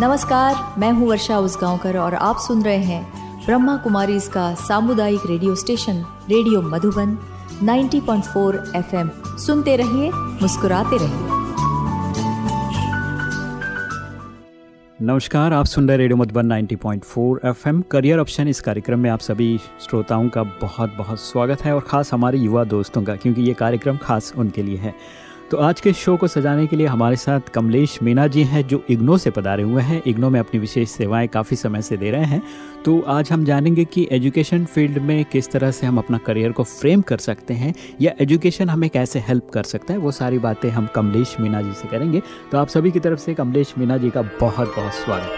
नमस्कार, मैं हूँ वर्षा उसगांवकर और आप सुन रहे हैं ब्रह्मा कुमारी इसका सामुदायिक radio station, radio Madhuban 90.4 FM. सुनते रहिए, मुस्कुराते रहिए। नमस्कार, आप सुन रहे radio Madhuban 90.4 FM. Career option इस कार्यक्रम में आप सभी श्रोताओं का बहुत बहुत स्वागत है और ख़ास हमारे युवा दोस्तों का, क्योंकि ये कार्यक्रम खास उनके लिए है। तो आज के शो को सजाने के लिए हमारे साथ कमलेश मीना जी हैं जो इग्नो से पधारे हुए हैं। इग्नो में अपनी विशेष सेवाएँ काफ़ी समय से दे रहे हैं। तो आज हम जानेंगे कि एजुकेशन फ़ील्ड में किस तरह से हम अपना करियर को फ्रेम कर सकते हैं या एजुकेशन हमें कैसे हेल्प कर सकता है वो सारी बातें हम कमलेश मीना जी से करेंगे। तो आप सभी की तरफ़ से कमलेश मीना जी का बहुत बहुत स्वागत।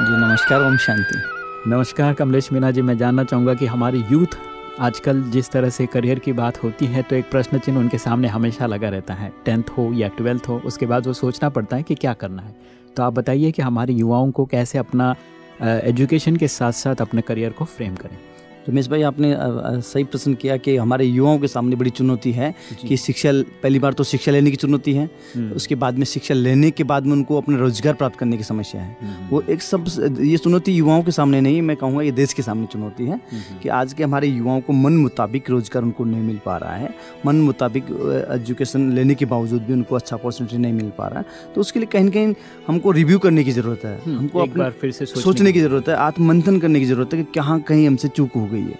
जी नमस्कार ओम शांति। नमस्कार कमलेश मीना जी मैं जानना चाहूँगा कि हमारी यूथ आजकल जिस तरह से करियर की बात होती है तो एक प्रश्न चिन्ह उनके सामने हमेशा लगा रहता है। टेंथ हो या ट्वेल्थ हो, उसके बाद वो सोचना पड़ता है कि क्या करना है। तो आप बताइए कि हमारे युवाओं को कैसे अपना एजुकेशन के साथ साथ अपने करियर को फ्रेम करें। रमेश भाई आपने सही प्रश्न किया कि हमारे युवाओं के सामने बड़ी चुनौती है कि शिक्षा पहली बार तो शिक्षा लेने की चुनौती है हम्म। उसके बाद में शिक्षा लेने के बाद में उनको अपने रोज़गार प्राप्त करने की समस्या है हम्म। वो एक सब ये चुनौती युवाओं के सामने नहीं मैं कहूँगा ये देश के सामने चुनौती है हम्म। कि आज के हमारे युवाओं को मन मुताबिक रोज़गार उनको नहीं मिल पा रहा है मन मुताबिक एजुकेशन लेने के बावजूद भी उनको अच्छा अपॉर्चुनिटी नहीं मिल पा रहा है तो उसके लिए कहीं कहीं हमको रिव्यू करने की ज़रूरत है हमको एक बार फिर से सोचने की ज़रूरत है आत्मंथन करने की ज़रूरत है कि कहाँ कहीं हमसे चूक हो गई है।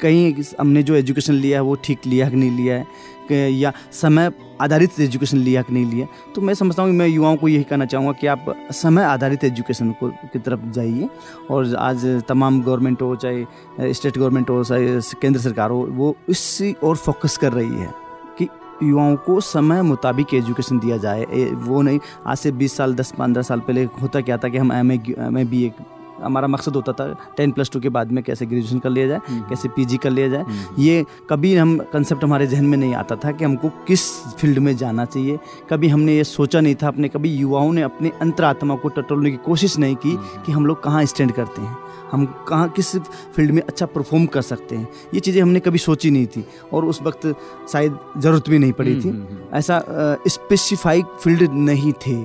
कहीं हमने जो एजुकेशन लिया है, वो ठीक लिया कि नहीं लिया है? या समय आधारित एजुकेशन लिया कि नहीं लिया तो मैं समझता हूँ कि मैं युवाओं को यही कहना चाहूँगा कि आप समय आधारित एजुकेशन को, की तरफ़ जाइए। और आज तमाम गवर्नमेंट हो, चाहे स्टेट गवर्नमेंट हो, चाहे केंद्र सरकार हो, वो इसी और फोकस कर रही है कि युवाओं को समय मुताबिक एजुकेशन दिया जाए। वो नहीं, आज से 20 साल 10 15 साल पहले होता क्या था कि हम एम ए बी ए हमारा मकसद होता था टेन प्लस टू के बाद में कैसे ग्रेजुएशन कर लिया जाए हम्म। कैसे पीजी कर लिया जाए। हम्म। ये कभी हम कंसेप्ट हमारे जहन में नहीं आता था कि हमको किस फ़ील्ड में जाना चाहिए। कभी हमने ये सोचा नहीं था अपने कभी युवाओं ने अपने अंतरात्मा को टटोलने की कोशिश नहीं की हम्म। कि हम लोग कहाँ स्टैंड करते हैं। हम कहाँ किस फ़ील्ड में अच्छा परफॉर्म कर सकते हैं। ये चीज़ें हमने कभी सोची नहीं थी और उस वक्त शायद ज़रूरत भी नहीं पड़ी थी। ऐसा स्पेसिफाइक फ़ील्ड नहीं थे।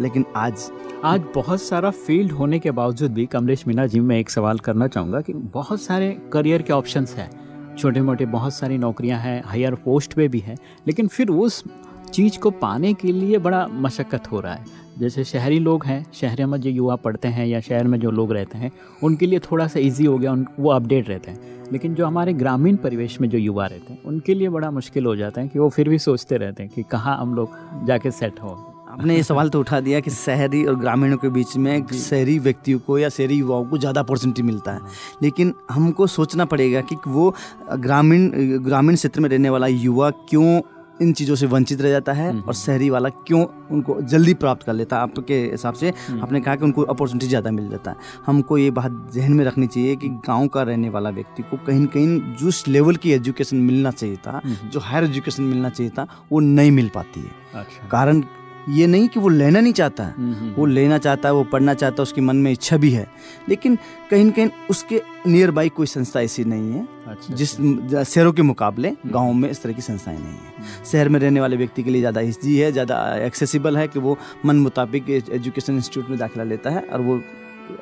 लेकिन आज आज बहुत सारा फ़ील्ड होने के बावजूद भी कमलेश मीना जी, मैं एक सवाल करना चाहूँगा कि बहुत सारे करियर के ऑप्शंस हैं। छोटे मोटे बहुत सारी नौकरियाँ हैं, हायर पोस्ट पे भी है, लेकिन फिर उस चीज़ को पाने के लिए बड़ा मशक्क़त हो रहा है। जैसे शहरी लोग हैं, शहर में जो युवा पढ़ते हैं या शहर में जो लोग रहते हैं, उनके लिए थोड़ा सा इजी हो गया, उन, वो अपडेट रहते हैं। लेकिन जो हमारे ग्रामीण परिवेश में जो युवा रहते हैं, उनके लिए बड़ा मुश्किल हो जाता है कि वो फिर भी सोचते रहते हैं कि कहाँ हम लोग जाके सेट हो। आपने ये सवाल तो उठा दिया कि शहरी और ग्रामीणों के बीच में शहरी व्यक्तियों को या शहरी युवाओं को ज़्यादा अपॉर्चुनिटी मिलता है लेकिन हमको सोचना पड़ेगा कि वो ग्रामीण ग्रामीण क्षेत्र में रहने वाला युवा क्यों इन चीज़ों से वंचित रह जाता है हम्म। और शहरी वाला क्यों उनको जल्दी प्राप्त कर लेता है आपके हिसाब से हम्म। आपने कहा कि उनको अपॉर्चुनिटी ज़्यादा मिल जाता है हमको ये बात जहन में रखनी चाहिए कि गाँव का रहने वाला व्यक्ति को कहीं कहीं जिस लेवल की एजुकेशन मिलना चाहिए था हम्म। जो हायर एजुकेशन मिलना चाहिए था वो नहीं मिल पाती है अच्छा। कारण ये नहीं कि वो लेना नहीं चाहता है। हम्म, हम्म, वो हम्म। लेना चाहता है वो पढ़ना चाहता है उसके मन में इच्छा भी है। लेकिन कहीं ना कहीं उसके नियर बाई कोई संस्था ऐसी नहीं है अच्छा, जिस अच्छा। शहरों के मुकाबले गाँव में इस तरह की संस्थाएँ नहीं है। शहर में रहने वाले व्यक्ति के लिए ज़्यादा ईजी है ज़्यादा एक्सेसिबल है कि वो मन मुताबिक एजुकेशन इंस्टीट्यूट में दाखिला लेता है और वो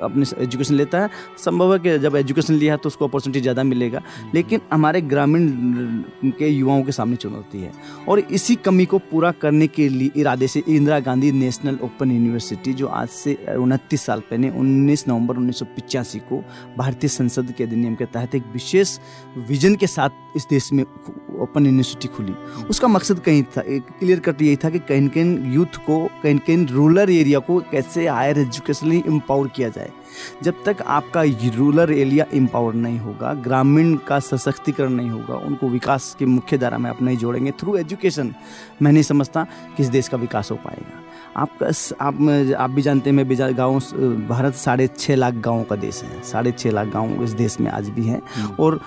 अपनी एजुकेशन लेता है संभव है कि जब एजुकेशन लिया है तो उसको अपॉर्चुनिटी ज़्यादा मिलेगा। लेकिन हमारे ग्रामीण के युवाओं के सामने चुनौती है। और इसी कमी को पूरा करने के लिए इरादे से Indira Gandhi national open university जो आज से उनतीस साल पहले 19 नवंबर उन्नीस को भारतीय संसद के अधिनियम के तहत एक विशेष विजन के साथ इस देश में ओपन यूनिवर्सिटी खुली। उसका मकसद कहीं था क्लियर कट यही था कि कहीं कहीं यूथ को कहीं कहीं रूरल एरिया को कैसे हायर एजुकेशनली एम्पावर किया जाए। जब तक आपका रूरल एरिया एम्पावर नहीं होगा ग्रामीण का सशक्तिकरण नहीं होगा उनको विकास के मुख्य धारा में आप नहीं जोड़ेंगे। थ्रू एजुकेशन मैं नहीं समझता किस देश का विकास हो पाएगा। आपका आप आप भी जानते हैं मैं गाँव भारत साढ़े छः लाख गाँव का देश है। साढ़े छः लाख गाँव इस देश में आज भी हैं। हम्म। और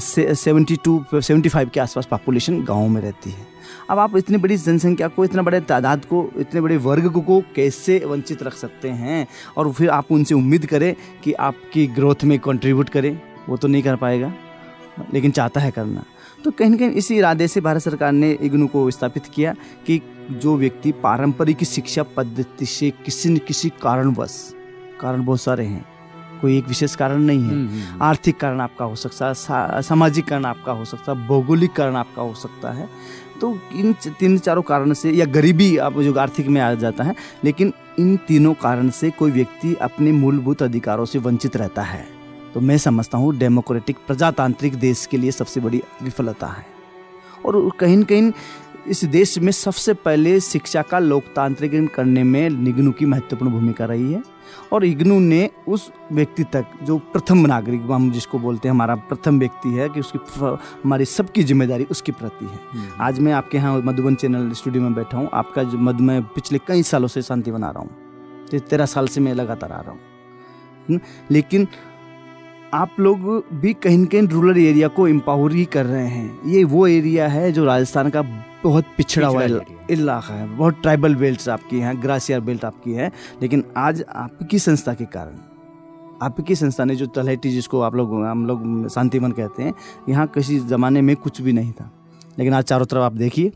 सेवेंटी टू सेवेंटी फाइव के आसपास पॉपुलेशन गाँव में रहती है। अब आप इतनी बड़ी जनसंख्या को इतना बड़े तादाद को इतने बड़े वर्ग को को कैसे वंचित रख सकते हैं? और फिर आप उनसे उम्मीद करें कि आपकी ग्रोथ में कंट्रीब्यूट करें वो तो नहीं कर पाएगा लेकिन चाहता है करना। तो कहीं ना कहीं इसी इरादे से भारत सरकार ने इग्नू को स्थापित किया कि जो व्यक्ति पारंपरिक शिक्षा पद्धति से किसी न किसी कारणवश कारण बहुत सारे हैं कोई एक विशेष कारण नहीं है। हम्म, हम्म, आर्थिक कारण आपका हो सकता है सामाजिक कारण आपका हो सकता है भौगोलिक कारण आपका हो सकता है तो इन तीन चारों कारण से, या गरीबी आप जो आर्थिक में आ जाता है, लेकिन इन तीनों कारण से कोई व्यक्ति अपने मूलभूत अधिकारों से वंचित रहता है। तो मैं समझता हूँ, डेमोक्रेटिक प्रजातांत्रिक देश के लिए सबसे बड़ी विफलता है। और कहीं न कहीं इस देश में सबसे पहले शिक्षा का लोकतांत्रिकरण करने में निग्नू की महत्वपूर्ण भूमिका रही है। और इग्नू ने उस व्यक्ति तक जो प्रथम नागरिक हम जिसको बोलते हैं हमारा प्रथम व्यक्ति है कि उसकी हमारी सबकी ज़िम्मेदारी उसके प्रति है। हम्म। आज मैं आपके यहाँ मधुबन चैनल स्टूडियो में बैठा हूँ। आपका जो मध में पिछले कई सालों से शांति बना रहा हूँ। ते- तेरह साल से मैं लगातार आ रहा हूँ। हम्म, लेकिन आप लोग भी कहीं कहीं रूरल एरिया को एम्पावर ही कर रहे हैं। ये वो एरिया है जो राजस्थान का बहुत पिछड़ा हुआ। इलाका है। बहुत ट्राइबल बेल्ट आपकी हैं ग्रासियर बेल्ट आपकी है लेकिन आज आपकी संस्था के कारण आपकी संस्था ने जो तलहटी जिसको आप लोग हम लोग शांतिवन कहते हैं यहाँ किसी ज़माने में कुछ भी नहीं था। लेकिन आज चारों तरफ़ आप देखिए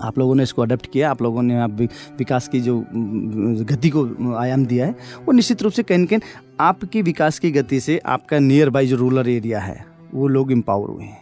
आप लोगों ने इसको अडेप्ट किया आप लोगों ने आप विकास की जो गति को आयाम दिया है वो निश्चित रूप से कहीं कहीं आपकी विकास की गति से आपका नियर बाई जो रूरल एरिया है वो लोग एम्पावर हुए हैं।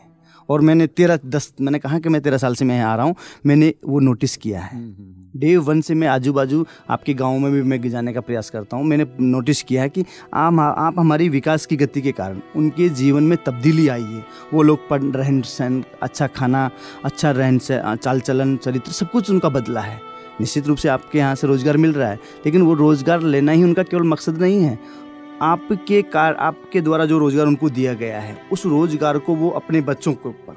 और मैंने तेरह दस मैंने कहा कि मैं तेरह साल से मैं यहाँ आ रहा हूँ मैंने वो नोटिस किया है। हम्म, हम्म, डे वन से मैं आजू बाजू आपके गाँव में भी मैं जाने का प्रयास करता हूँ। मैंने नोटिस किया है कि आप आप हमारी विकास की गति के कारण उनके जीवन में तब्दीली आई है। वो लोग पढ़ रहन सहन अच्छा खाना अच्छा रहन सहन चाल चलन चरित्र सब कुछ उनका बदला है। निश्चित रूप से आपके यहाँ से रोज़गार मिल रहा है लेकिन वो रोज़गार लेना ही उनका केवल मकसद नहीं है। आपके कार आपके द्वारा जो रोज़गार उनको दिया गया है उस रोज़गार को वो अपने बच्चों के ऊपर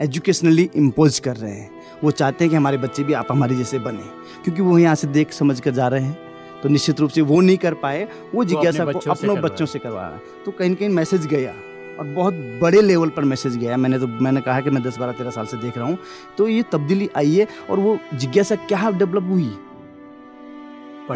एजुकेशनली इम्पोज कर रहे हैं। वो चाहते हैं कि हमारे बच्चे भी आप हमारे जैसे बने क्योंकि वो यहाँ से देख समझ कर जा रहे हैं। तो निश्चित रूप से वो नहीं कर पाए वो जिज्ञासा को बच्चों अपनों बच्चों से करवा रहा है। तो कहीं कहीं मैसेज गया और बहुत बड़े लेवल पर मैसेज गया। मैंने तो मैंने कहा कि मैं दस बारह तेरह साल से देख रहा हूँ। तो ये तब्दीली आई है और वो जिज्ञासा क्या डेवलप हुई?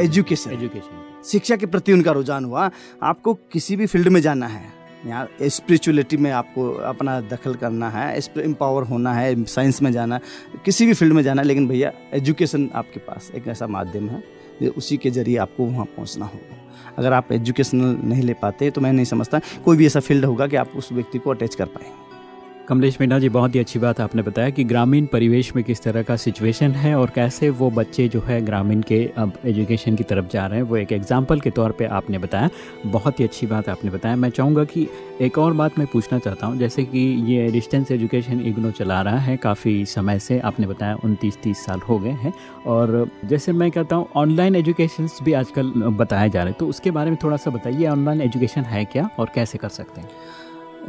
एजुकेशन एजुकेशन शिक्षा के प्रति उनका रुझान हुआ। आपको किसी भी फ़ील्ड में जाना है यहाँ स्पिरिचुअलिटी में आपको अपना दखल करना है एम्पावर होना है साइंस में जाना है किसी भी फ़ील्ड में जाना है लेकिन भैया एजुकेशन आपके पास एक ऐसा माध्यम है ये उसी के ज़रिए आपको वहाँ पहुँचना होगा। अगर आप एजुकेशनल नहीं ले पाते तो मैं नहीं समझता कोई भी ऐसा फ़ील्ड होगा कि आप उस व्यक्ति को अटैच कर पाएँगे। कमलेश मीणा जी, बहुत ही अच्छी बात आपने बताया कि ग्रामीण परिवेश में किस तरह का सिचुएशन है और कैसे वो बच्चे जो है ग्रामीण के अब एजुकेशन की तरफ़ जा रहे हैं। वो एक एग्ज़ाम्पल के तौर पे आपने बताया। बहुत ही अच्छी बात आपने बताया। मैं चाहूँगा कि एक और बात मैं पूछना चाहता हूँ। जैसे कि ये डिस्टेंस एजुकेशन इग्नो चला रहा है, काफ़ी समय से आपने बताया उनतीस तीस साल हो गए हैं। और जैसे मैं कहता हूँ ऑनलाइन एजुकेशन भी आजकल बताए जा रहे हैं। तो उसके बारे में थोड़ा सा बताइए ऑनलाइन एजुकेशन है क्या और कैसे कर सकते हैं?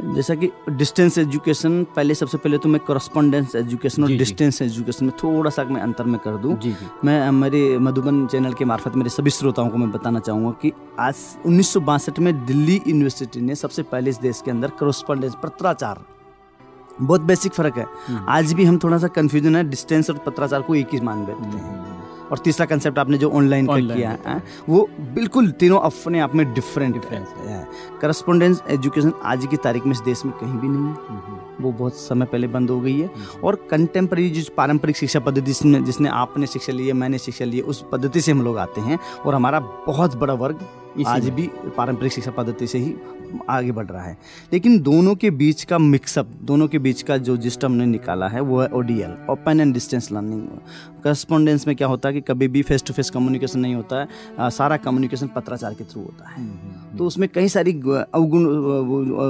जैसा कि डिस्टेंस एजुकेशन पहले सबसे पहले तो मैं करस्पॉन्डेंस एजुकेशन और। डिस्टेंस एजुकेशन में थोड़ा सा मैं अंतर में कर दूँ। जी जी। मैं मेरे मधुबन चैनल के मार्फत मेरे सभी श्रोताओं को मैं बताना चाहूँगा कि आज उन्नीस सौ बासठ में दिल्ली यूनिवर्सिटी ने सबसे पहले इस देश के अंदर करस्पॉन्डेंस पत्राचार। बहुत बेसिक फ़र्क है। हम्म। आज भी हम थोड़ा सा कंफ्यूजन है डिस्टेंस और पत्राचार को एक ही मान बैठते हैं। और तीसरा कंसेप्ट आपने जो ऑनलाइन का किया। है वो बिल्कुल तीनों अपने आप में डिफरेंट है। करस्पॉन्डेंस एजुकेशन आज की तारीख में इस देश में कहीं भी नहीं है। वो बहुत समय पहले बंद हो गई है। और कंटेम्प्रेरी जो पारंपरिक शिक्षा पद्धति जिसमें जिसने आपने शिक्षा ली है मैंने शिक्षा ली है उस पद्धति से हम लोग आते हैं। और हमारा बहुत बड़ा वर्ग आज भी पारंपरिक शिक्षा पद्धति से ही आगे बढ़ रहा है। लेकिन दोनों के बीच का मिक्सअप दोनों के बीच का जो जिस्ट हमने निकाला है वो है ODL open and distance learning correspondence में क्या होता है कि कभी भी फेस टू फेस कम्युनिकेशन नहीं होता है आ, सारा कम्युनिकेशन पत्राचार के थ्रू होता है। तो उसमें कई सारी अवगुण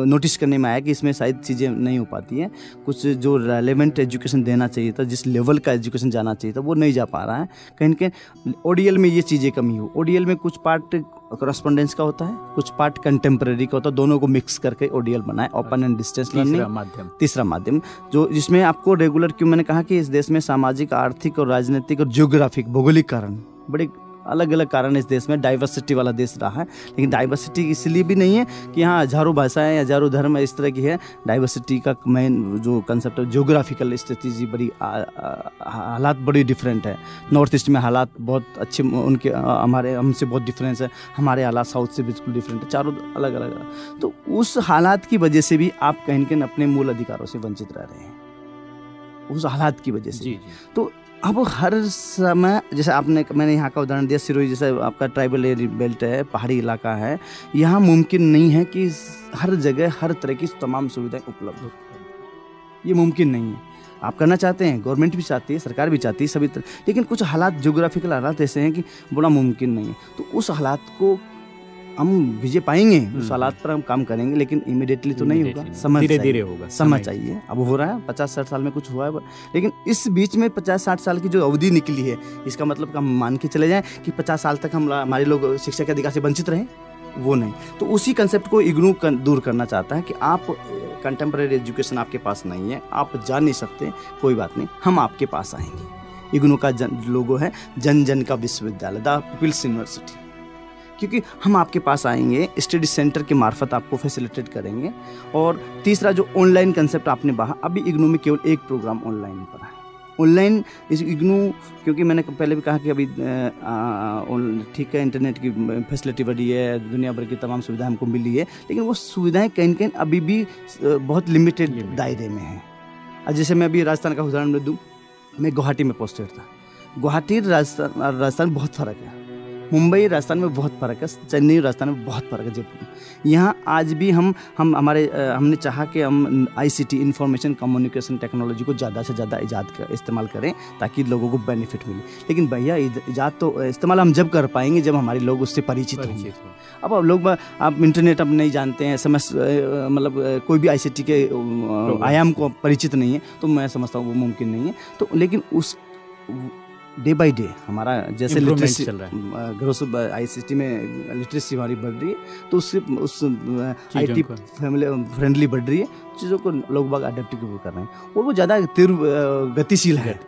नोटिस करने में आया कि इसमें शायद चीज़ें नहीं हो पाती हैं। कुछ जो रेलिवेंट एजुकेशन देना चाहिए था जिस लेवल का एजुकेशन जाना चाहिए था वो नहीं जा पा रहा है। कहीं न कहीं ओडीएल में ये चीज़ें कमी हो। ओडीएल में कुछ पार्ट करस्पॉन्डेंस का होता है कुछ पार्ट कंटेम्प्रेरी का होता है दोनों को मिक्स करके ओडीएल बनाए ओपन एंड डिस्टेंस लर्निंग माध्यम। तीसरा माध्यम जो जिसमें आपको रेगुलर क्यों मैंने कहा कि इस देश में सामाजिक आर्थिक और राजनीतिक और जियोग्राफिक भौगोलिक कारण बड़े अलग अलग कारण इस देश में डाइवर्सिटी वाला देश रहा है। लेकिन डाइवर्सिटी इसलिए भी नहीं है कि यहाँ हज़ारों भाषाएँ हज़ारों धर्म इस तरह की है। डाइवर्सिटी का मेन जो कंसेप्ट है जोग्राफिकल स्थिति बड़ी हालात बड़ी डिफरेंट है। नॉर्थ ईस्ट में हालात बहुत अच्छे उनके हमारे हमसे बहुत डिफरेंस है। हमारे हालात साउथ से बिल्कुल डिफरेंट है। चारों अलग अलग तो उस हालात की वजह से भी आप कहीं कहीं अपने मूल अधिकारों से वंचित रह रहे हैं। उस हालात की वजह से जी, जी। तो अब हर समय, जैसे आपने, मैंने यहाँ का उदाहरण दिया, सिरोही जैसे आपका ट्राइबल एरिया बेल्ट है, पहाड़ी इलाका है, यहाँ मुमकिन नहीं है कि हर जगह, हर तरह की तमाम सुविधाएँ उपलब्ध हो ये मुमकिन नहीं है। आप करना चाहते हैं, गवर्नमेंट भी चाहती है, सरकार भी चाहती है, सभी तरह लेकिन कुछ हालात जोग्राफिकल हालात ऐसे हैं कि बड़ा मुमकिन नहीं है। तो उस हालात को हम विजय पाएँगे उस हम्म। हालात पर हम काम करेंगे लेकिन इमिडिएटली तो नहीं होगा। समय धीरे धीरे होगा समय चाहिए। अब हो रहा है पचास साठ साल में कुछ हुआ है लेकिन इस बीच में पचास साठ साल की जो अवधि निकली है इसका मतलब हम मान के चले जाएँ कि पचास साल तक हम हमारे लोग शिक्षा के अधिकार से वंचित रहे? वो नहीं। तो उसी कंसेप्ट को इग्नू कर, दूर करना चाहता है कि आप कंटेम्प्रेरी एजुकेशन आपके पास नहीं है आप जा नहीं सकते कोई बात नहीं हम आपके पास आएँगे। इग्नू का जन लोगो है जन जन का विश्वविद्यालय द पीपल्स यूनिवर्सिटी। क्योंकि हम आपके पास आएँगे स्टडी सेंटर के मार्फत आपको फैसिलिटेट करेंगे और तीसरा जो ऑनलाइन कंसेप्ट आपने बहा अभी इग्नू में केवल एक प्रोग्राम ऑनलाइन पर है। ऑनलाइन इस इग्नू क्योंकि मैंने पहले भी कहा कि अभी ठीक है इंटरनेट की फैसिलिटी बढ़ी है दुनिया भर की तमाम सुविधाएँ हमको मिली है लेकिन वो सुविधाएँ कहीं कहीं अभी भी बहुत लिमिटेड दायरे में हैं। जैसे मैं अभी राजस्थान का उदाहरण दूँ मैं गुवाहाटी में पोस्टेड था। गुवाहाटी राजस्थान राजस्थान बहुत फ़र्क है। मुंबई राजस्थान में बहुत फ़र्क है चेन्नई राजस्थान में बहुत फ़र्क है जयपुर यहाँ आज भी हम हम हमारे हमने चाहा कि हम आईसीटी इंफॉर्मेशन कम्युनिकेशन टेक्नोलॉजी को ज़्यादा से ज़्यादा ईजाद कर इस्तेमाल करें ताकि लोगों को बेनिफिट मिले। लेकिन भैया ईजाद तो इस्तेमाल हम जब कर पाएँगे जब हमारे लोग उससे परिचित होंगे। अब अब लोग आप इंटरनेट अब नहीं जानते हैं समझ मतलब कोई भी आईसीटी के आयाम को परिचित नहीं है तो मैं समझता हूँ वो मुमकिन नहीं है। तो लेकिन उस डे बाय डे हमारा जैसे लिटरेसी चल रहा है। ग्रोस आईसीटी में लिटरेसी हमारी बढ़ रही है तो उससे उस आई टी फैमिली फ्रेंडली बढ़ रही है चीज़ों को लोग बाग अडेप्ट कर रहे हैं और वो ज़्यादा तीव्र गतिशील है।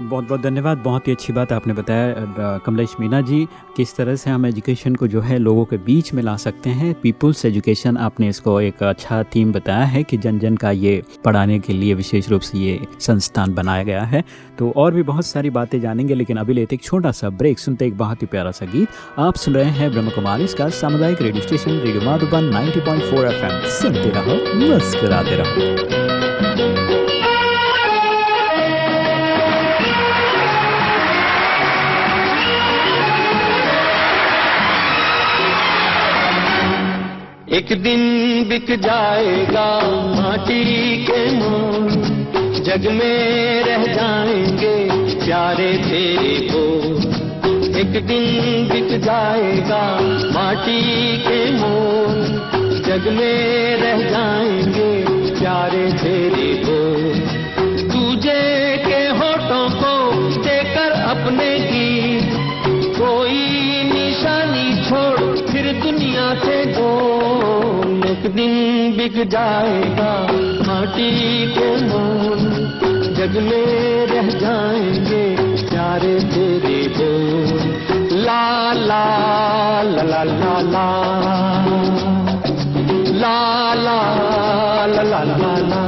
बहुत बहुत धन्यवाद। बहुत ही अच्छी बात आपने बताया कमलेश मीना जी, किस तरह से हम एजुकेशन को जो है लोगों के बीच में ला सकते हैं। पीपुल्स एजुकेशन आपने इसको एक अच्छा थीम बताया है कि जन जन का ये पढ़ाने के लिए विशेष रूप से ये संस्थान बनाया गया है। तो और भी बहुत सारी बातें जानेंगे, लेकिन अभी लेते एक छोटा सा ब्रेक। सुनते एक बहुत ही प्यारा सा गीत। आप सुन रहे हैं ब्रह्म कुमारी, इसका सामुदायिक radio station, radio Madhuban, ninety point सुनते रहो, मुस्कुराते रहो। एक दिन बिक जाएगा माटी के मोल। जग में रह जाएँगे प्यारे तेरे को। एक दिन बिक जाएगा माटी के मोल। जग में रह जाएँगे प्यारे तेरे को। दिन बिक जाएगा, माटी के मोल जग में रह जाएँगे, प्यारे तेरे बोल। ला ला ला ला ला। ला ला ला ला ला ला।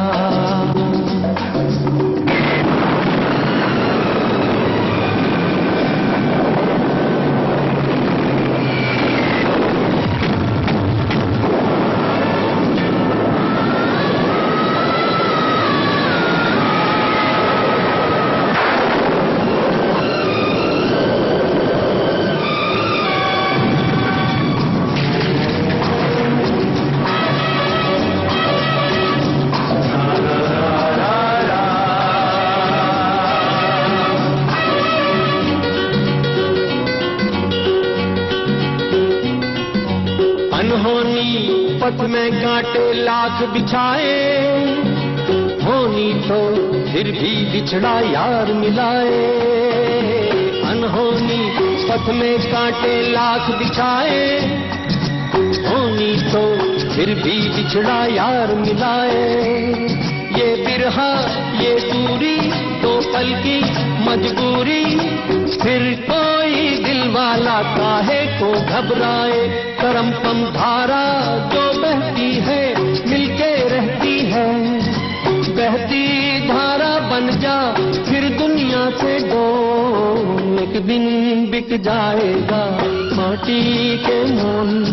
लाख बिछाए होनी तो फिर भी बिछड़ा यार मिलाए। अनहोनी पथ में कांटे लाख बिछाए होनी तो फिर भी बिछड़ा यार मिलाए। ये बिरहा, ये दूरी तो पल की मजबूरी, फिर कोई दिल वाला काहे को घबराए। करम पम धारा जो बहती है बन जा, फिर दुनिया से दो एक दिन बिक जाएगा। माटी के मोल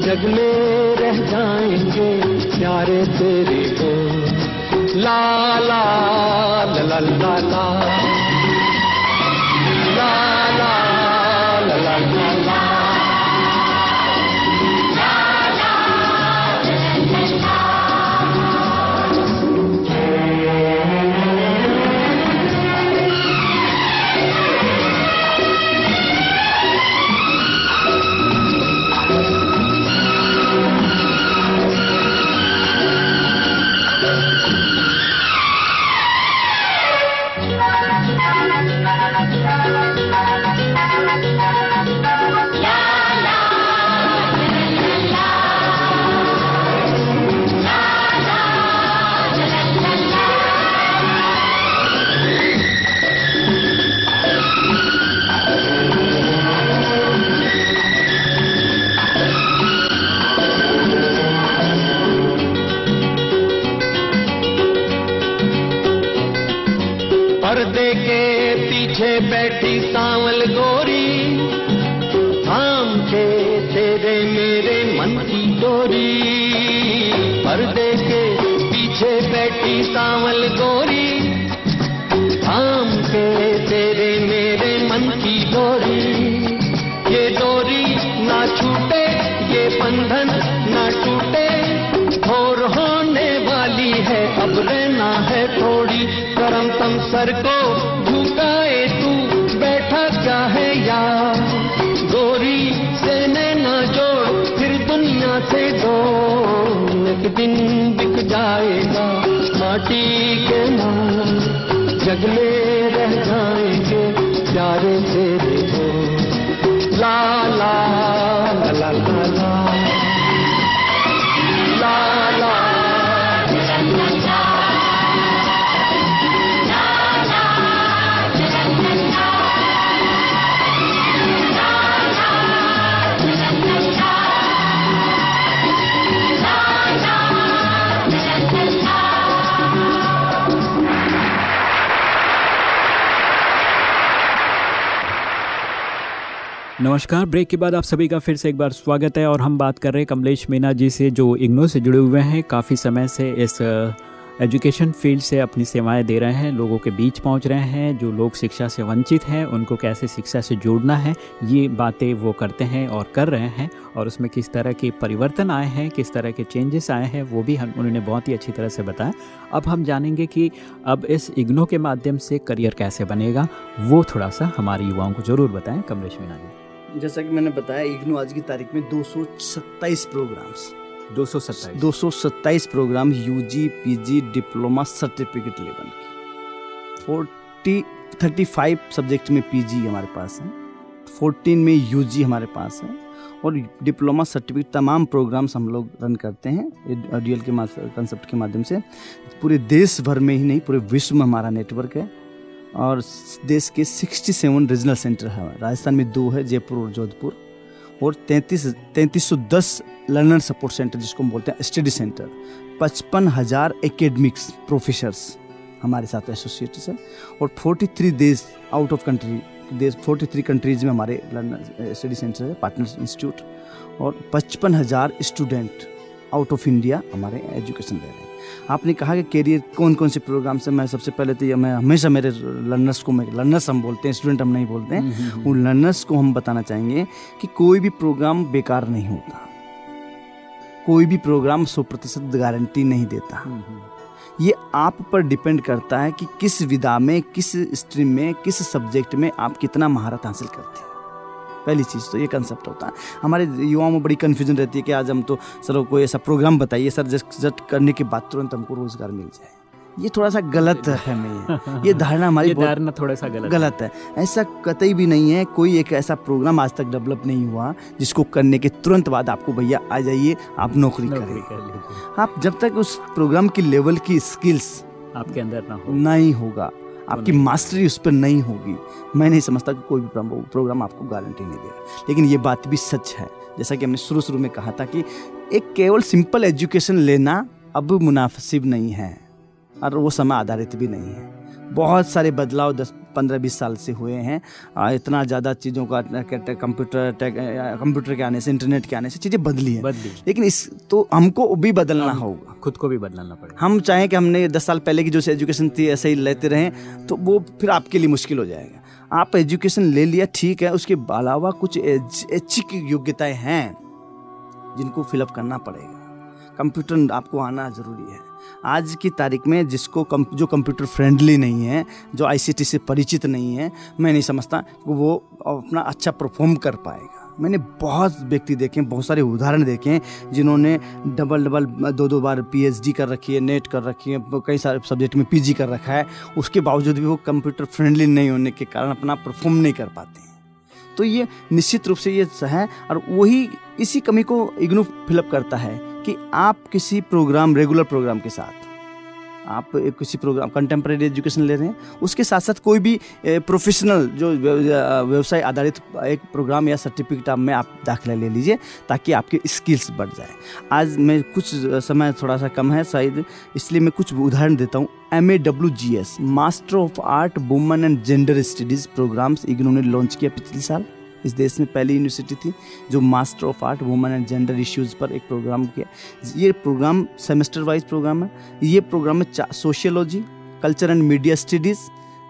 जग में रह जाएँगे प्यारे तेरे को। ला ला ला ला ला ला। ला ला। सांवल गोरी। थाम के तेरे मेरे मन की डोरी। पर्दे के पीछे बैठी सांवल गोरी। थाम के तेरे मेरे मन की डोरी। ये डोरी ना छूटे, ये बंधन ना टूटे। और होने वाली है, अब रहना है थोड़ी। करम तम सर को एक दिन बिक जाएगा, माटी के नाम जग में रह जाएँगे, प्यारे तेरे को ला ला ला ला ला। ला नमस्कार। ब्रेक के बाद आप सभी का फिर से एक बार स्वागत है और हम बात कर रहे हैं कमलेश मीना जी से, जो इग्नो से जुड़े हुए हैं। काफ़ी समय से इस एजुकेशन फ़ील्ड से अपनी सेवाएँ दे रहे हैं, लोगों के बीच पहुँच रहे हैं, जो लोग शिक्षा से वंचित हैं, उनको कैसे शिक्षा से जोड़ना है, ये बातें वो करते हैं और कर रहे हैं और उसमें किस तरह के परिवर्तन आए हैं, किस तरह के चेंजेस आए हैं, वो भी हम, उन्होंने बहुत ही अच्छी तरह से बताया। अब हम जानेंगे कि अब इस इग्नो के माध्यम से करियर कैसे बनेगा, वो थोड़ा सा हमारे युवाओं को ज़रूर बताएँ। कमलेश मीना जी। जैसा कि मैंने बताया इग्नू आज की तारीख में 227 प्रोग्राम्स दो सौ सत्ताईस? 227 program UG PG diploma certificate level की। फोर्टी थर्टी फाइव सब्जेक्ट में पीजी हमारे पास है। फोर्टीन में यूजी हमारे पास है। और डिप्लोमा सर्टिफिकेट तमाम प्रोग्राम्स हम लोग रन करते हैं डीएल के कंसेप्ट के माध्यम से। पूरे देश भर में ही नहीं पूरे विश्व में हमारा नेटवर्क है। और देश के 67 रीजनल सेंटर है। राजस्थान में दो है, जयपुर और जोधपुर। और तैंतीस तैंतीस सौ दस लर्नर सपोर्ट सेंटर जिसको हम बोलते हैं स्टडी सेंटर पचपन हज़ार एकेडमिक्स प्रोफेसर्स हमारे साथ एसोसिएट्स हैं। और फोर्टी थ्री देश आउट ऑफ़ कंट्री देश फोर्टी थ्री कंट्रीज़ में हमारे लर्नर स्टडी सेंटर है पार्टनर्स इंस्टीट्यूट और पचपन हज़ार स्टूडेंट आउट ऑफ़ इंडिया हमारे एजुकेशन दे रहे हैं। आपने कहा कि कैरियर कौन कौन से प्रोग्राम से मैं सबसे पहले तो ये मैं हमेशा मेरे लर्नर्स को मैं लर्नर्स हम बोलते हैं स्टूडेंट हम नहीं बोलते हैं। उन लर्नर्स को हम बताना चाहेंगे कि कोई भी प्रोग्राम बेकार नहीं होता। कोई भी प्रोग्राम सौ प्रतिशत गारंटी नहीं देता। ये आप पर डिपेंड करता है कि किस विधा में किस स्ट्रीम में किस सब्जेक्ट में आप कितना महारत हासिल करते हैं। पहली चीज़ तो ये कंसेप्ट होता है। हमारे युवाओं में बड़ी कन्फ्यूज़न रहती है कि आज हम तो सर कोई ऐसा प्रोग्राम बताइए सर जस्ट करने के बाद तुरंत हमको रोज़गार मिल जाए। ये थोड़ा सा गलत है में ये धारणा हमारी धारणा थोड़ा सा गलत गलत है। ऐसा कतई भी नहीं है कोई एक ऐसा प्रोग्राम आज तक डेवलप नहीं हुआ जिसको करने के तुरंत बाद आपको भैया आ जाइए आप नौकरी नौकरी करें। कर आप जब तक उस प्रोग्राम की लेवल की स्किल्स आपके अंदर ना हो। नहीं होगा आपकी मास्टरी उस पर नहीं होगी। मैं नहीं समझता कि कोई भी प्रोग्राम आपको गारंटी नहीं देगा। लेकिन ये बात भी सच है। जैसा कि हमने शुरू शुरू में कहा था कि एक केवल सिंपल एजुकेशन लेना अब मुनासिब नहीं है। और वो समय आधारित भी नहीं है। बहुत सारे बदलाव दस पंद्रह बीस साल से हुए हैं। इतना ज़्यादा चीज़ों का कंप्यूटर कंप्यूटर के आने से इंटरनेट के आने से चीज़ें बदली हैं। बदली। लेकिन इस तो हमको भी बदलना होगा। खुद को भी बदलना पड़ेगा। हम चाहें कि हमने दस साल पहले की जो एजुकेशन थी ऐसे ही लेते रहें तो वो फिर आपके लिए मुश्किल हो जाएगा। आप एजुकेशन ले लिया ठीक है उसके अलावा कुछ ऐच्छिक योग्यताएँ हैं जिनको फिलअप करना पड़ेगा। कंप्यूटर आपको आना ज़रूरी है। आज की तारीख में जिसको कम, जो कंप्यूटर फ्रेंडली नहीं है जो आईसीटी से परिचित नहीं है मैं नहीं समझता वो अपना अच्छा परफॉर्म कर पाएगा। मैंने बहुत व्यक्ति देखे हैं बहुत सारे उदाहरण देखे हैं जिन्होंने डबल डबल दो दो बार पीएचडी कर रखी है नेट कर रखी है कई सारे सब्जेक्ट में पीजी कर रखा है उसके बावजूद भी वो कंप्यूटर फ्रेंडली नहीं होने के कारण अपना परफॉर्म नहीं कर पाते हैं। तो ये निश्चित रूप से ये है और वही इसी कमी को इग्नू फिलअप करता है। कि आप किसी प्रोग्राम रेगुलर प्रोग्राम के साथ, आप किसी प्रोग्राम कंटेम्प्रेरी एजुकेशन ले रहे हैं, उसके साथ साथ कोई भी प्रोफेशनल जो व्यवसाय आधारित एक प्रोग्राम या सर्टिफिकेट आप में आप दाखिला ले लीजिए, ताकि आपके स्किल्स बढ़ जाए। आज मैं कुछ समय थोड़ा सा कम है शायद, इसलिए मैं कुछ उदाहरण देता हूँ। M A W G S master of art women and gender studies programs IGNOU ने लॉन्च किया पिछले साल। इस देश में पहली यूनिवर्सिटी थी, जो master of art women and gender issues पर एक प्रोग्राम किया। ये प्रोग्राम सेमेस्टर वाइज प्रोग्राम है। ये प्रोग्राम में sociology culture and media studies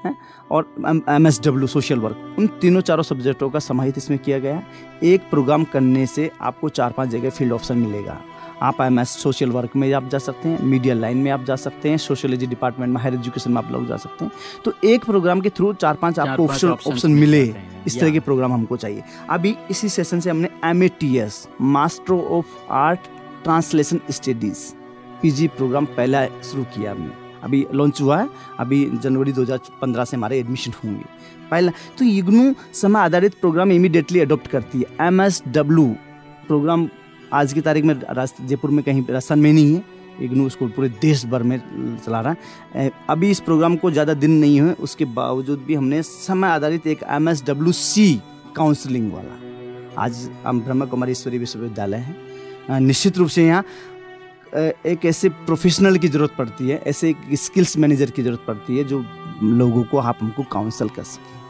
है, और M S W social work उन तीनों चारों सब्जेक्टों का समाहित इसमें किया गया है। एक प्रोग्राम करने से आपको चार पाँच जगह फ़ील्ड ऑप्शन मिलेगा। आप एम एस सोशल वर्क में आप जा सकते हैं मीडिया लाइन में आप जा सकते हैं सोशोलॉजी डिपार्टमेंट में हायर एजुकेशन में आप लोग जा सकते हैं। तो एक प्रोग्राम के थ्रू चार पाँच आपको ऑप्शन ऑप्शन मिले इस तरह के प्रोग्राम हमको चाहिए। अभी इसी सेशन से हमने M A T S master of art translation studies PG program पहला शुरू किया हमने। अभी लॉन्च हुआ है अभी जनवरी 2015 से हमारे एडमिशन होंगे। पहला तो इग्नू समय आधारित प्रोग्राम इमीडिएटली अडॉप्ट करती है। एम एस डब्ल्यू प्रोग्राम आज की तारीख में जयपुर में कहीं राजस्थान में नहीं है। इग्नू उसको पूरे देश भर में चला रहा है। अभी इस प्रोग्राम को ज़्यादा दिन नहीं हुए, उसके बावजूद भी हमने समय आधारित एक M S W C counselling वाला। आज हम ब्रह्मा कुमारी ईश्वरी विश्वविद्यालय है। निश्चित रूप से यहाँ एक ऐसे प्रोफेशनल की ज़रूरत पड़ती है, ऐसे एक स्किल्स मैनेजर की ज़रूरत पड़ती है, जो लोगों को, आप हमको काउंसल कर सकें।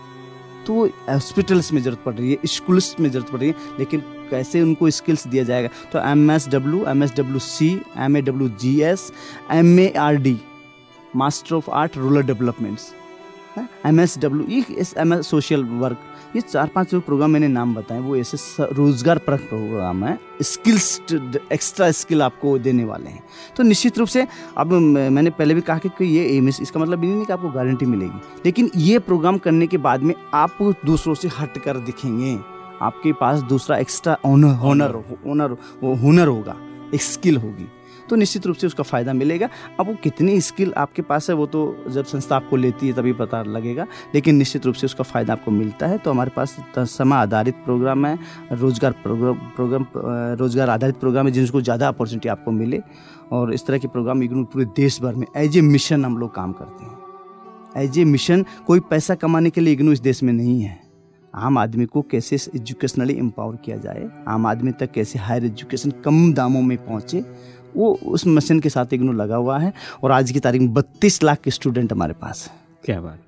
तो हॉस्पिटल्स में ज़रूरत पड़ रही है स्कूल्स में ज़रूरत पड़ रही है, लेकिन कैसे उनको स्किल्स दिया जाएगा? तो M S W M S W C M A W G S M A R D master of art rural developments M S W M S social work ये चार पाँच जो प्रोग्राम मैंने नाम बताए, वो ऐसे रोज़गार परक प्रोग्राम है स्किल्स एक्स्ट्रा स्किल आपको देने वाले हैं। तो निश्चित रूप से अब मैंने पहले भी कहा कि ये एम एस इसका मतलब ये नहीं कि आपको गारंटी मिलेगी, लेकिन ये प्रोग्राम करने के बाद में आप दूसरों से हट कर दिखेंगे। आपके पास दूसरा एक्स्ट्रा ऑनर होनर ओनर वो हुनर होगा एक स्किल होगी। तो निश्चित रूप से उसका फ़ायदा मिलेगा। अब वो कितनी स्किल आपके पास है वो तो जब संस्था आपको लेती है तभी पता लगेगा। लेकिन निश्चित रूप से उसका फ़ायदा आपको मिलता है। तो हमारे पास समय आधारित प्रोग्राम है रोज़गार प्रोग्राम प्रोग्राम रोज़गार आधारित प्रोग्राम है जिनको ज़्यादा अपॉर्चुनिटी आपको मिले। और इस तरह के प्रोग्राम इग्नू पूरे देश भर में। एज ए मिशन हम लोग काम करते हैं। एज ए मिशन कोई पैसा कमाने के लिए इग्नू इस देश में नहीं है। आम आदमी को कैसे एजुकेशनली एम्पावर किया जाए, आम आदमी तक कैसे हायर एजुकेशन कम दामों में पहुँचे, वो उस मशीन के साथ इग्नो लगा हुआ है और आज की तारीख में बत्तीस लाख स्टूडेंट हमारे पास है। क्या बात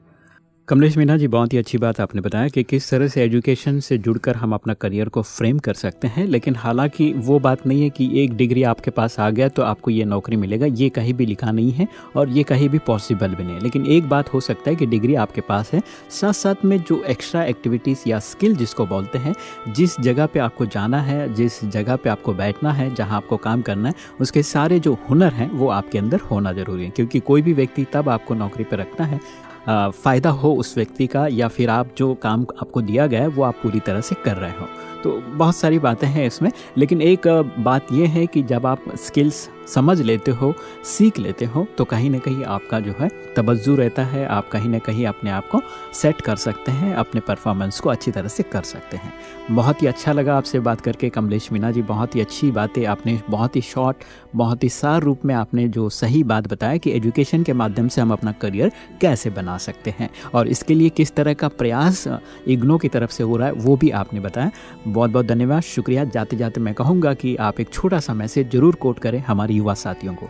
कमलेश मीना जी, बहुत ही अच्छी बात आपने बताया कि किस तरह से एजुकेशन से जुड़कर हम अपना करियर को फ्रेम कर सकते हैं, लेकिन हालाँकि वो बात नहीं है कि एक डिग्री आपके पास आ गया तो आपको ये नौकरी मिलेगा, ये कहीं भी लिखा नहीं है और ये कहीं भी पॉसिबल भी नहीं है। लेकिन एक बात हो सकता है कि डिग्री आपके पास है साथ साथ में जो एक्स्ट्रा एक्टिविटीज़ या स्किल जिसको बोलते हैं, जिस जगह पर आपको जाना है, जिस जगह पर आपको बैठना है, जहाँ आपको काम करना है, उसके सारे जो हुनर हैं वो आपके अंदर होना ज़रूरी है, क्योंकि कोई भी व्यक्ति तब आपको नौकरी पर रखना है फ़ायदा हो उस व्यक्ति का या फिर आप जो काम आपको दिया गया है, वो आप पूरी तरह से कर रहे हो। तो बहुत सारी बातें हैं इसमें, लेकिन एक बात यह है कि जब आप स्किल्स समझ लेते हो, सीख लेते हो तो कहीं ना कहीं आपका जो है, तवज्जो रहता है, आप कहीं ना कहीं अपने आप को सेट कर सकते हैं, अपने परफॉर्मेंस को अच्छी तरह से कर सकते हैं। बहुत ही अच्छा लगा आपसे बात करके, कमलेश मीना जी, बहुत ही अच्छी बातें आपने, बहुत ही शॉर्ट बहुत ही सार रूप में आपने जो सही बात बताया कि एजुकेशन के माध्यम से हम अपना करियर कैसे बना बना सकते हैं। और इसके लिए किस तरह का प्रयास इग्नो की तरफ़ से हो रहा है, वो भी आपने बताया। बहुत बहुत धन्यवाद, शुक्रिया। जाते जाते मैं कहूँगा कि आप एक छोटा सा मैसेज ज़रूर कोट करें हमारे युवा साथियों को।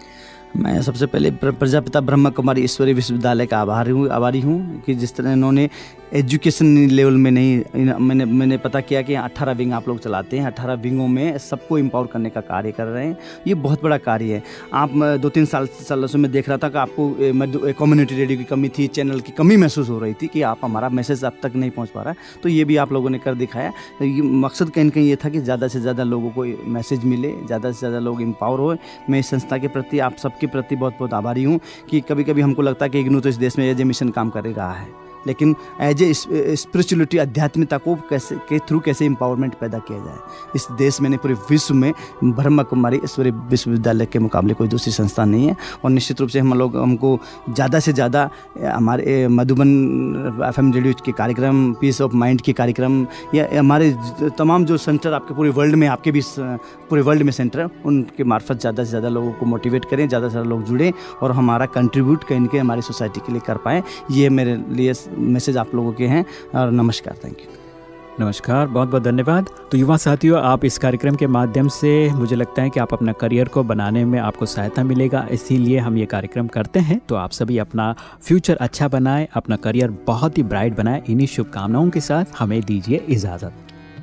मैं सबसे पहले प्रजापिता ब्रह्म कुमारी ईश्वरी विश्वविद्यालय का आभारी हूँ आभारी हूँ कि जिस तरह इन्होंने एजुकेशन लेवल में नहीं मैंने मैंने पता किया कि अट्ठारह विंग आप लोग चलाते हैं अट्ठारह विंगों में सबको एम्पावर करने का कार्य कर रहे हैं। ये बहुत बड़ा कार्य है। आप दो तीन साल, सालों से मैं देख रहा था कि आपको कम्युनिटी रेडियो की कमी थी चैनल की कमी महसूस हो रही थी कि आप हमारा मैसेज अब तक नहीं पहुँच पा रहा तो ये भी आप लोगों ने कर दिखाया। तो ये मकसद कहीं कहीं ये था कि ज़्यादा से ज़्यादा लोगों को मैसेज मिले, ज़्यादा से ज़्यादा लोग एम्पावर हो। मैं इस संस्था के प्रति आप सबके प्रति बहुत बहुत आभारी हूँ कि कभी कभी हमको लगता है कि इग्नू तो इस देश में एज ए मिशन काम कर ही रहा है। लेकिन एज ए स्पिरिचुअलिटी आध्यात्मिकता को कैसे, के थ्रू कैसे एम्पावरमेंट पैदा किया जाए? इस देश में नहीं, पूरे विश्व में ब्रह्मा कुमारी ईश्वरी विश्वविद्यालय के मुकाबले कोई दूसरी संस्था नहीं है। और निश्चित रूप से हम लोग, हमको ज़्यादा से ज़्यादा हमारे मधुबन एफ़ एम रेडियो के कार्यक्रम पीस ऑफ़ माइंड के कार्यक्रम, या हमारे तमाम जो सेंटर आपके पूरे वर्ल्ड में, आपके भी पूरे वर्ल्ड में सेंटर है, उनके मार्फत ज़्यादा से ज़्यादा लोगों को मोटिवेट करें, ज़्यादा से ज़्यादा लोग जुड़ें, और हमारा कंट्रीब्यूट कहीं के हमारी सोसाइटी के लिए कर पाएँ। ये मेरे लिए मैसेज आप लोगों के हैं और नमस्कार थैंक यू नमस्कार, बहुत बहुत धन्यवाद। तो युवा साथियों, आप इस कार्यक्रम के माध्यम से मुझे लगता है कि आप अपना करियर को बनाने में आपको सहायता मिलेगा, इसीलिए हम ये कार्यक्रम करते हैं। तो आप सभी अपना फ्यूचर अच्छा बनाएँ, अपना करियर बहुत ही ब्राइट बनाएँ। इन्हीं शुभकामनाओं के साथ हमें दीजिए इजाज़त।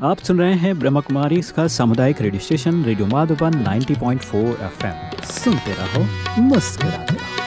आप सुन रहे हैं ब्रह्म कुमारी सामुदायिक radio station, radio Madhuban 90.4 FM. सुनते रहो, मुस्कुराते रहो।